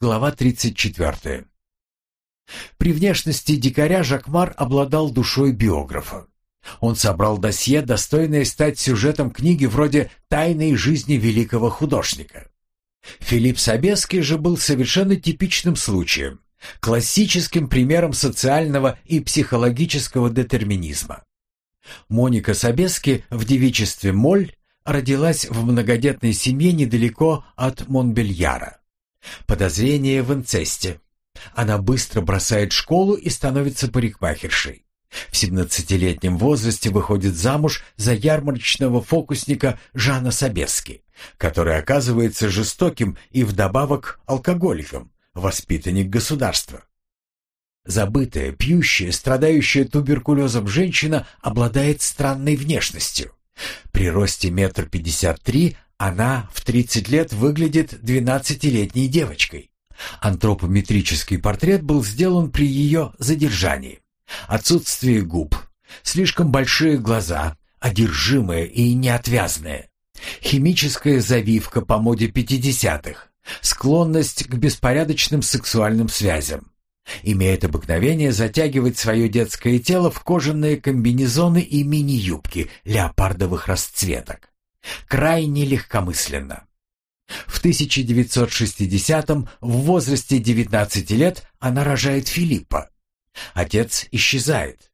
глава 34. При внешности дикаря Жакмар обладал душой биографа. Он собрал досье, достойное стать сюжетом книги вроде «Тайной жизни великого художника». Филипп Собеский же был совершенно типичным случаем, классическим примером социального и психологического детерминизма. Моника Собески в девичестве Моль родилась в многодетной семье недалеко от Монбельяра. Подозрение в инцесте. Она быстро бросает школу и становится парикмахершей. В 17-летнем возрасте выходит замуж за ярмарочного фокусника Жана Собески, который оказывается жестоким и вдобавок алкоголиком, воспитанник государства. Забытая, пьющая, страдающая туберкулезом женщина обладает странной внешностью. При росте метр пятьдесят три она в 30 лет выглядит двенадцатилетней девочкой. Антропометрический портрет был сделан при ее задержании. Отсутствие губ, слишком большие глаза, одержимые и неотвязные. Химическая завивка по моде 50-х, склонность к беспорядочным сексуальным связям. Имеет обыкновение затягивать свое детское тело в кожаные комбинезоны и мини-юбки леопардовых расцветок. Крайне легкомысленно. В 1960-м, в возрасте 19 лет, она рожает Филиппа. Отец исчезает.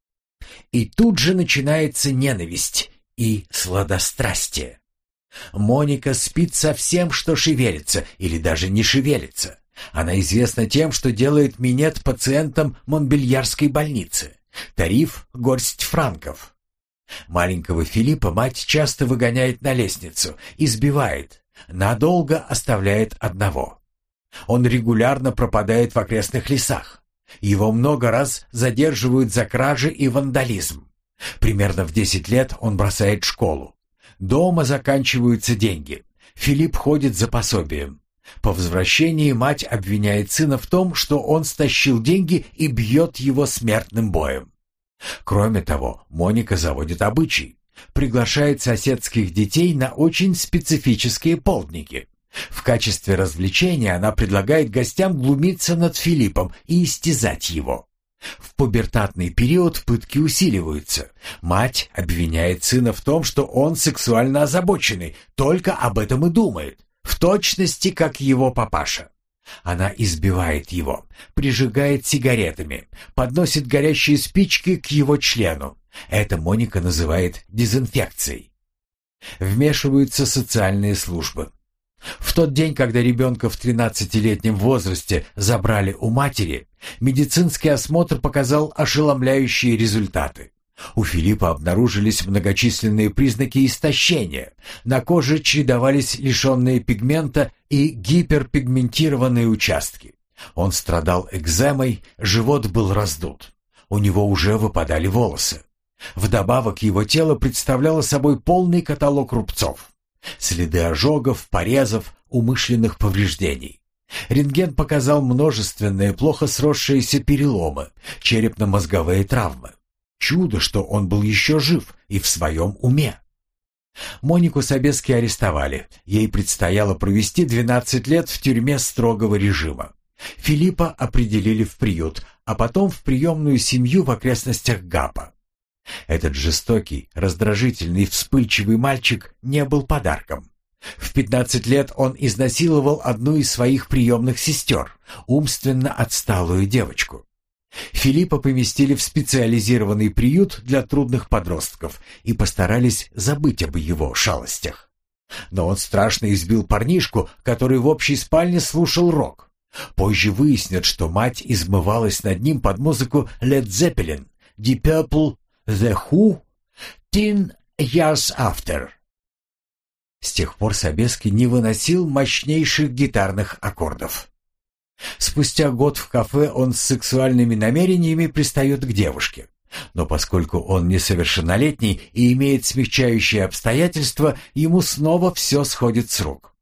И тут же начинается ненависть и сладострастие. Моника спит со всем, что шевелится или даже не шевелится. Она известна тем, что делает минет пациентам Монбельярской больницы. Тариф – горсть франков. Маленького Филиппа мать часто выгоняет на лестницу, избивает, надолго оставляет одного. Он регулярно пропадает в окрестных лесах. Его много раз задерживают за кражи и вандализм. Примерно в 10 лет он бросает школу. Дома заканчиваются деньги. Филипп ходит за пособием. По возвращении мать обвиняет сына в том, что он стащил деньги и бьет его смертным боем. Кроме того, Моника заводит обычай. Приглашает соседских детей на очень специфические полдники. В качестве развлечения она предлагает гостям глумиться над Филиппом и истязать его. В пубертатный период пытки усиливаются. Мать обвиняет сына в том, что он сексуально озабоченный, только об этом и думает, в точности как его папаша. Она избивает его, прижигает сигаретами, подносит горящие спички к его члену. Это Моника называет дезинфекцией. Вмешиваются социальные службы. В тот день, когда ребенка в 13-летнем возрасте забрали у матери, медицинский осмотр показал ошеломляющие результаты. У Филиппа обнаружились многочисленные признаки истощения. На коже чередовались лишенные пигмента и гиперпигментированные участки. Он страдал экземой, живот был раздут. У него уже выпадали волосы. Вдобавок его тело представляло собой полный каталог рубцов. Следы ожогов, порезов, умышленных повреждений. Рентген показал множественные плохо сросшиеся переломы, черепно-мозговые травмы. Чудо, что он был еще жив и в своем уме. Монику Собески арестовали. Ей предстояло провести 12 лет в тюрьме строгого режима. Филиппа определили в приют, а потом в приемную семью в окрестностях Гапа. Этот жестокий, раздражительный, вспыльчивый мальчик не был подарком. В 15 лет он изнасиловал одну из своих приемных сестер, умственно отсталую девочку. Филиппа поместили в специализированный приют для трудных подростков и постарались забыть об его шалостях. Но он страшно избил парнишку, который в общей спальне слушал рок. Позже выяснят, что мать измывалась над ним под музыку Led Zeppelin, Deep Purple The Who, Ten Years After. С тех пор Собеский не выносил мощнейших гитарных аккордов. Спустя год в кафе он с сексуальными намерениями пристает к девушке. Но поскольку он несовершеннолетний и имеет смягчающие обстоятельства, ему снова все сходит с рук.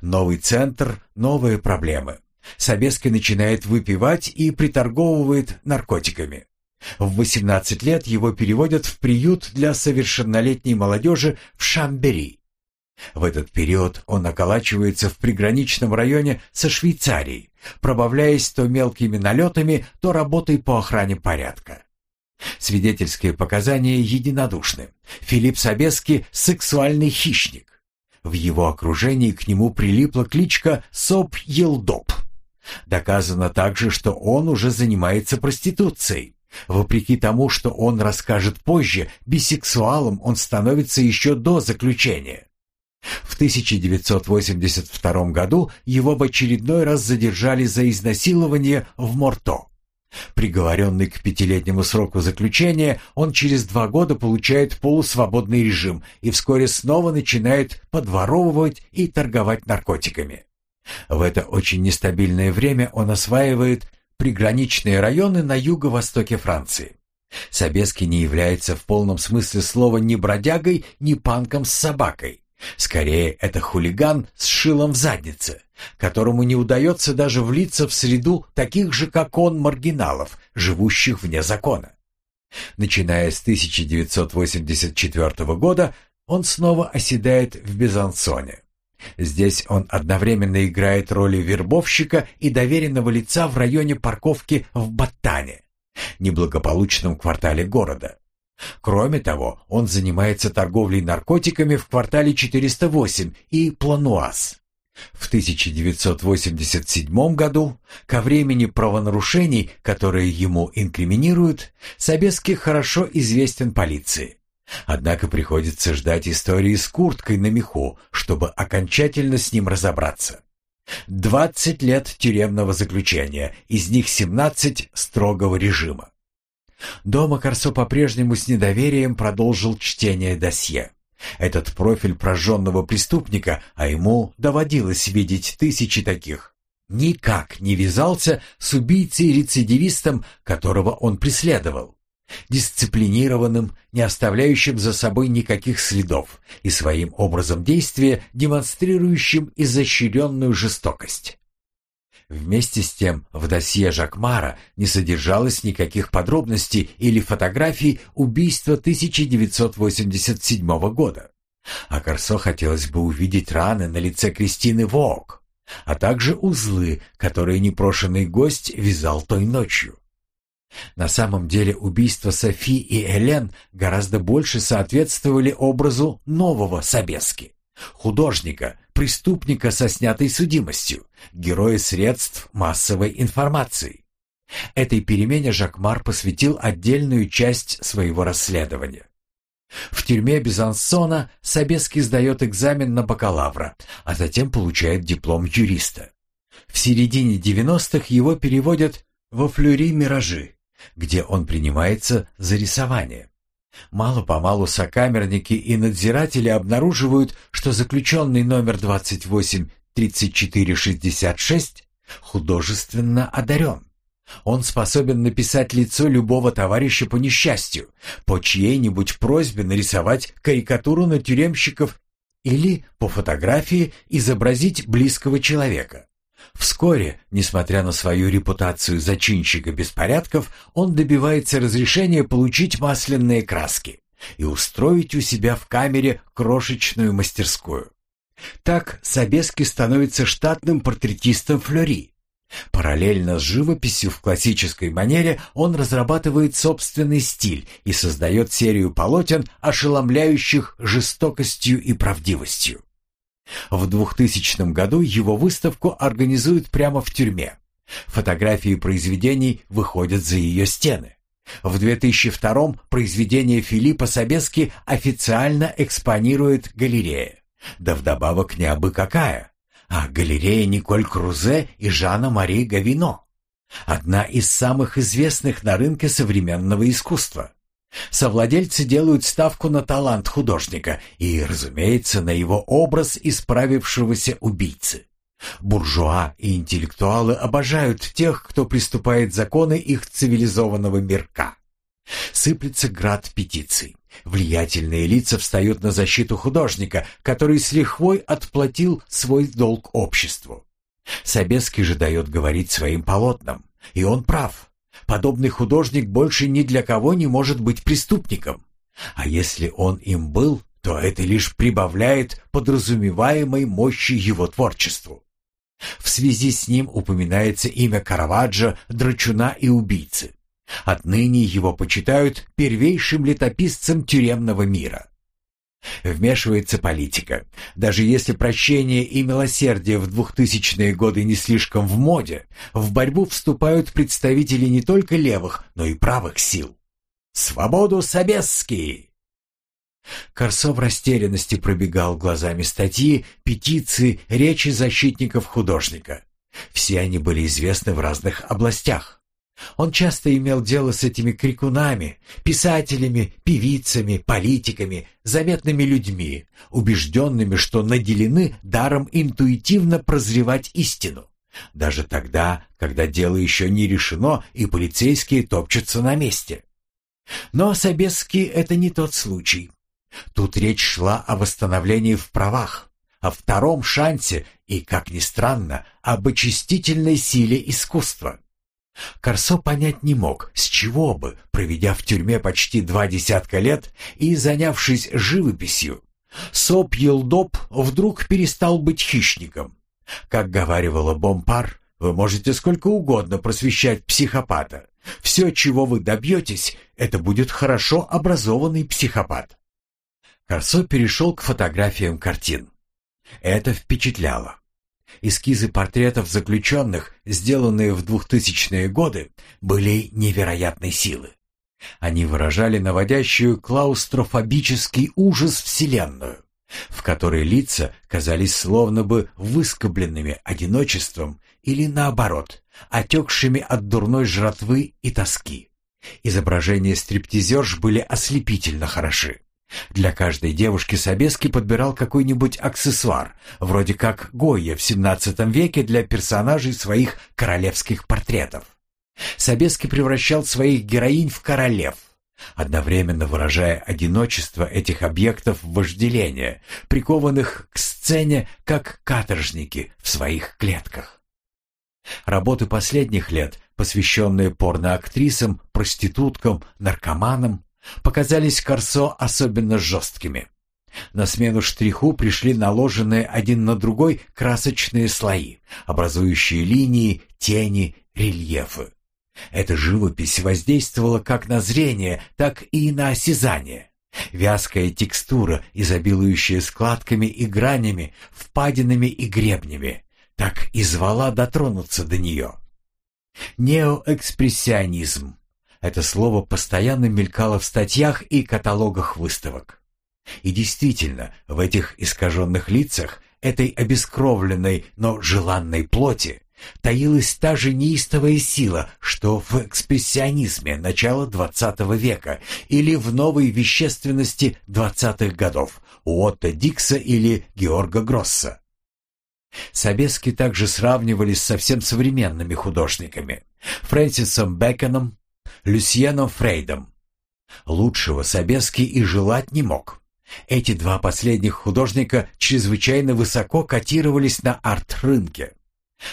Новый центр, новые проблемы. Собеский начинает выпивать и приторговывает наркотиками. В 18 лет его переводят в приют для совершеннолетней молодежи в Шамбери. В этот период он околачивается в приграничном районе со Швейцарией, пробавляясь то мелкими налетами, то работой по охране порядка. Свидетельские показания единодушны. Филипп Собески – сексуальный хищник. В его окружении к нему прилипла кличка Соп Елдоп. Доказано также, что он уже занимается проституцией. Вопреки тому, что он расскажет позже, бисексуалом он становится еще до заключения. В 1982 году его в очередной раз задержали за изнасилование в Морто. Приговоренный к пятилетнему сроку заключения, он через два года получает полусвободный режим и вскоре снова начинает подворовывать и торговать наркотиками. В это очень нестабильное время он осваивает приграничные районы на юго-востоке Франции. Собески не является в полном смысле слова ни бродягой, ни панком с собакой. Скорее, это хулиган с шилом в заднице, которому не удается даже влиться в среду таких же, как он, маргиналов, живущих вне закона. Начиная с 1984 года, он снова оседает в Безансоне. Здесь он одновременно играет роли вербовщика и доверенного лица в районе парковки в Баттане, неблагополучном квартале города. Кроме того, он занимается торговлей наркотиками в квартале 408 и Плануаз. В 1987 году, ко времени правонарушений, которые ему инкриминируют, Собески хорошо известен полиции. Однако приходится ждать истории с курткой на меху, чтобы окончательно с ним разобраться. 20 лет тюремного заключения, из них 17 строгого режима. Дома Корсо по-прежнему с недоверием продолжил чтение досье. Этот профиль прожженного преступника, а ему доводилось видеть тысячи таких, никак не вязался с убийцей-рецидивистом, которого он преследовал дисциплинированным, не оставляющим за собой никаких следов и своим образом действия демонстрирующим изощренную жестокость. Вместе с тем в досье Жакмара не содержалось никаких подробностей или фотографий убийства 1987 года. А Корсо хотелось бы увидеть раны на лице Кристины Вок, а также узлы, которые непрошенный гость вязал той ночью. На самом деле убийства Софи и Элен гораздо больше соответствовали образу нового Собески. Художника, преступника со снятой судимостью, героя средств массовой информации. Этой перемене Жакмар посвятил отдельную часть своего расследования. В тюрьме Безансона Собески сдает экзамен на бакалавра, а затем получает диплом юриста. В середине 90-х его переводят во флюри «Миражи», где он принимается за рисование. Мало-помалу сокамерники и надзиратели обнаруживают, что заключенный номер 283466 художественно одарен. Он способен написать лицо любого товарища по несчастью, по чьей-нибудь просьбе нарисовать карикатуру на тюремщиков или, по фотографии, изобразить близкого человека. Вскоре, несмотря на свою репутацию зачинщика беспорядков, он добивается разрешения получить масляные краски и устроить у себя в камере крошечную мастерскую. Так Собески становится штатным портретистом Флори. Параллельно с живописью в классической манере он разрабатывает собственный стиль и создает серию полотен, ошеломляющих жестокостью и правдивостью. В 2000 году его выставку организуют прямо в тюрьме. Фотографии произведений выходят за ее стены. В 2002 произведение Филиппа Собески официально экспонирует галерея. Да вдобавок не абы какая, а галерея Николь Крузе и Жана-Мари Гавино. Одна из самых известных на рынке современного искусства. Совладельцы делают ставку на талант художника и, разумеется, на его образ исправившегося убийцы. Буржуа и интеллектуалы обожают тех, кто приступает законы их цивилизованного мирка. Сыплется град петиций. Влиятельные лица встают на защиту художника, который с лихвой отплатил свой долг обществу. Собеский же дает говорить своим полотнам, и он прав. Подобный художник больше ни для кого не может быть преступником. А если он им был, то это лишь прибавляет подразумеваемой мощи его творчеству. В связи с ним упоминается имя Караваджо, драчуна и убийцы. Отныне его почитают первейшим летописцем тюремного мира. Вмешивается политика. Даже если прощение и милосердие в двухтысячные годы не слишком в моде, в борьбу вступают представители не только левых, но и правых сил. «Свободу Собесский!» Корсо в растерянности пробегал глазами статьи, петиции, речи защитников художника. Все они были известны в разных областях. Он часто имел дело с этими крикунами, писателями, певицами, политиками, заметными людьми, убежденными, что наделены даром интуитивно прозревать истину. Даже тогда, когда дело еще не решено и полицейские топчутся на месте. Но Собесский — это не тот случай. Тут речь шла о восстановлении в правах, о втором шансе и, как ни странно, об очистительной силе искусства. Корсо понять не мог, с чего бы, проведя в тюрьме почти два десятка лет и занявшись живописью, Соп Елдоп вдруг перестал быть хищником. Как говаривала Бомпар, вы можете сколько угодно просвещать психопата. Все, чего вы добьетесь, это будет хорошо образованный психопат. Корсо перешел к фотографиям картин. Это впечатляло. Эскизы портретов заключенных, сделанные в 2000-е годы, были невероятной силы. Они выражали наводящую клаустрофобический ужас Вселенную, в которой лица казались словно бы выскобленными одиночеством или, наоборот, отекшими от дурной жратвы и тоски. Изображения стриптизерш были ослепительно хороши. Для каждой девушки Собески подбирал какой-нибудь аксессуар, вроде как Гойя в XVII веке для персонажей своих королевских портретов. Собески превращал своих героинь в королев, одновременно выражая одиночество этих объектов вожделения, прикованных к сцене как каторжники в своих клетках. Работы последних лет, посвященные порноактрисам, проституткам, наркоманам, показались Корсо особенно жесткими. На смену штриху пришли наложенные один на другой красочные слои, образующие линии, тени, рельефы. Эта живопись воздействовала как на зрение, так и на осязание. Вязкая текстура, изобилующая складками и гранями, впадинами и гребнями, так и звала дотронуться до нее. Неоэкспрессионизм это слово постоянно мелькало в статьях и каталогах выставок. И действительно, в этих искаженных лицах, этой обескровленной, но желанной плоти, таилась та же неистовая сила, что в экспрессионизме начала XX века или в новой вещественности двадцатых годов у Отто Дикса или Георга Гросса. Собески также сравнивались с совсем современными художниками – Фрэнсисом Бэконом, Люсьеном Фрейдом. Лучшего Собеский и желать не мог. Эти два последних художника чрезвычайно высоко котировались на арт-рынке.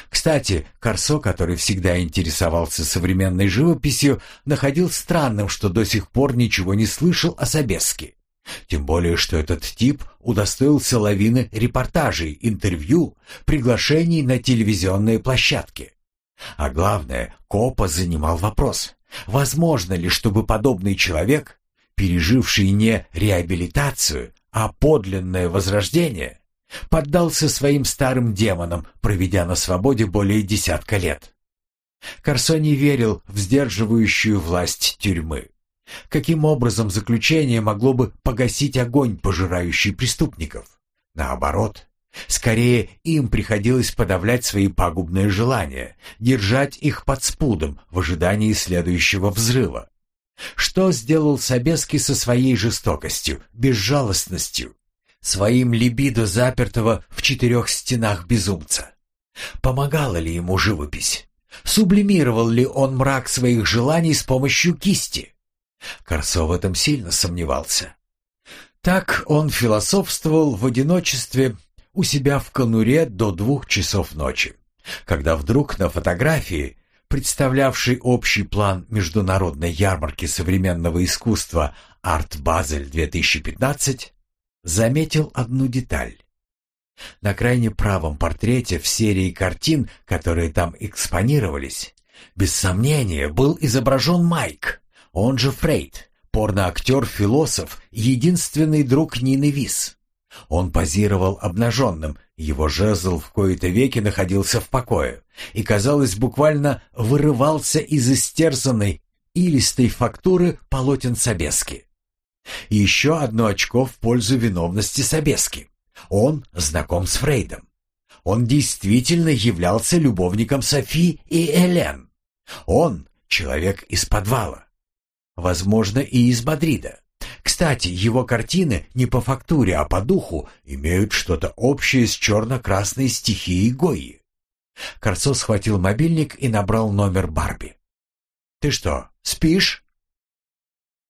Кстати, Корсо, который всегда интересовался современной живописью, находил странным, что до сих пор ничего не слышал о Собеске. Тем более, что этот тип удостоился лавины репортажей, интервью, приглашений на телевизионные площадки. А главное, Копа занимал вопрос. Возможно ли, чтобы подобный человек, переживший не реабилитацию, а подлинное возрождение, поддался своим старым демонам, проведя на свободе более десятка лет? Корсо верил в сдерживающую власть тюрьмы. Каким образом заключение могло бы погасить огонь, пожирающий преступников? Наоборот, Скорее, им приходилось подавлять свои пагубные желания, держать их под спудом в ожидании следующего взрыва. Что сделал Собеский со своей жестокостью, безжалостностью, своим либидо запертого в четырех стенах безумца? Помогала ли ему живопись? Сублимировал ли он мрак своих желаний с помощью кисти? Корсо в этом сильно сомневался. Так он философствовал в одиночестве у себя в конуре до двух часов ночи, когда вдруг на фотографии, представлявшей общий план международной ярмарки современного искусства «Арт Базель 2015», заметил одну деталь. На крайне правом портрете в серии картин, которые там экспонировались, без сомнения был изображен Майк, он же Фрейд, порноактер-философ, единственный друг Нины Вис. Он позировал обнаженным, его жезл в кои-то веки находился в покое и, казалось, буквально вырывался из истерзанной илистой фактуры полотен Собески. Еще одно очко в пользу виновности Собески. Он знаком с Фрейдом. Он действительно являлся любовником Софи и Элен. Он человек из подвала. Возможно, и из Мадрида. Кстати, его картины не по фактуре, а по духу имеют что-то общее с черно-красной стихией Гойи. Корцо схватил мобильник и набрал номер Барби. «Ты что, спишь?»